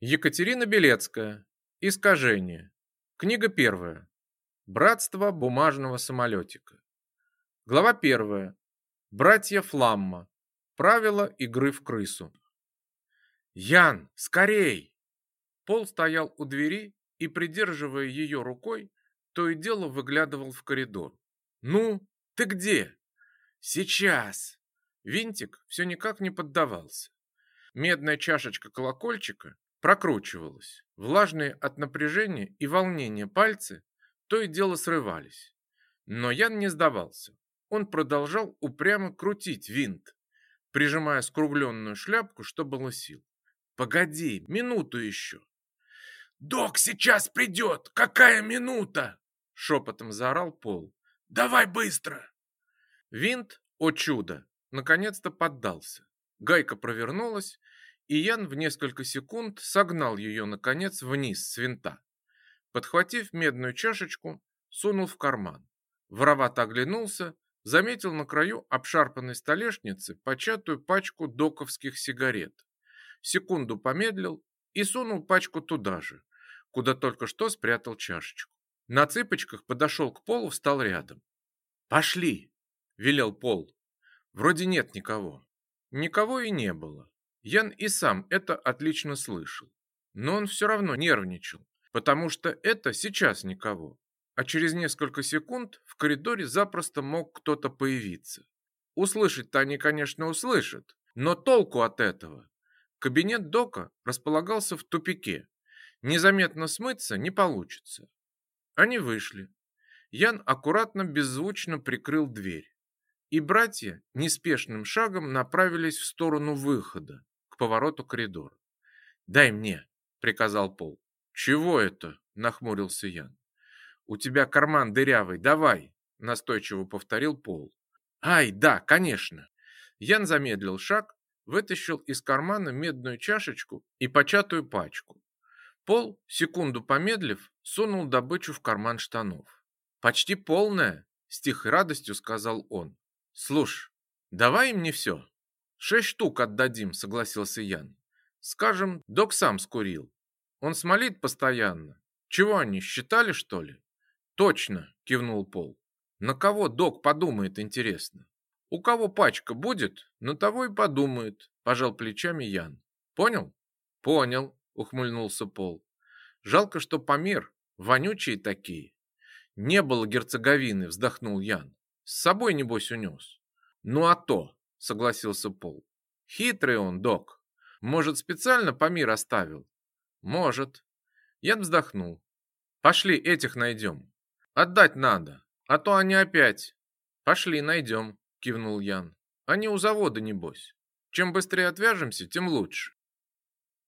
Екатерина Белецкая. Искажение. Книга первая. Братство бумажного самолетика. Глава первая. Братья Фламма. Правила игры в крысу. Ян, скорей! Пол стоял у двери и, придерживая ее рукой, то и дело выглядывал в коридор. Ну, ты где? Сейчас. Винтик все никак не поддавался. Медная чашечка колокольчика прокручивалась. Влажные от напряжения и волнения пальцы то и дело срывались. Но Ян не сдавался. Он продолжал упрямо крутить винт, прижимая скругленную шляпку, что было сил. «Погоди, минуту еще!» «Док сейчас придет! Какая минута?» Шепотом заорал Пол. «Давай быстро!» Винт, о чудо, наконец-то поддался. Гайка провернулась, и Ян в несколько секунд согнал ее, наконец, вниз с винта. Подхватив медную чашечку, сунул в карман. Воровато оглянулся, заметил на краю обшарпанной столешницы початую пачку доковских сигарет. Секунду помедлил и сунул пачку туда же, куда только что спрятал чашечку. На цыпочках подошел к полу, встал рядом. «Пошли!» – велел Пол. «Вроде нет никого». Никого и не было. Ян и сам это отлично слышал. Но он все равно нервничал, потому что это сейчас никого. А через несколько секунд в коридоре запросто мог кто-то появиться. Услышать-то они, конечно, услышат, но толку от этого. Кабинет Дока располагался в тупике. Незаметно смыться не получится. Они вышли. Ян аккуратно беззвучно прикрыл дверь. И братья неспешным шагом направились в сторону выхода, повороту коридора. «Дай мне», — приказал Пол. «Чего это?» — нахмурился Ян. «У тебя карман дырявый, давай», — настойчиво повторил Пол. «Ай, да, конечно». Ян замедлил шаг, вытащил из кармана медную чашечку и початую пачку. Пол, секунду помедлив, сунул добычу в карман штанов. «Почти полная», — с тихой радостью сказал он. «Слушай, давай мне все». «Шесть штук отдадим», — согласился Ян. «Скажем, док сам скурил. Он смолит постоянно. Чего они, считали, что ли?» «Точно», — кивнул Пол. «На кого док подумает, интересно?» «У кого пачка будет, на того и подумает», — пожал плечами Ян. «Понял?» «Понял», — ухмыльнулся Пол. «Жалко, что помер. Вонючие такие». «Не было герцоговины», — вздохнул Ян. «С собой, небось, унес». «Ну а то», согласился Пол. Хитрый он, док. Может, специально Памир оставил? Может. Ян вздохнул. Пошли, этих найдем. Отдать надо, а то они опять. Пошли, найдем, кивнул Ян. Они у завода, небось. Чем быстрее отвяжемся, тем лучше.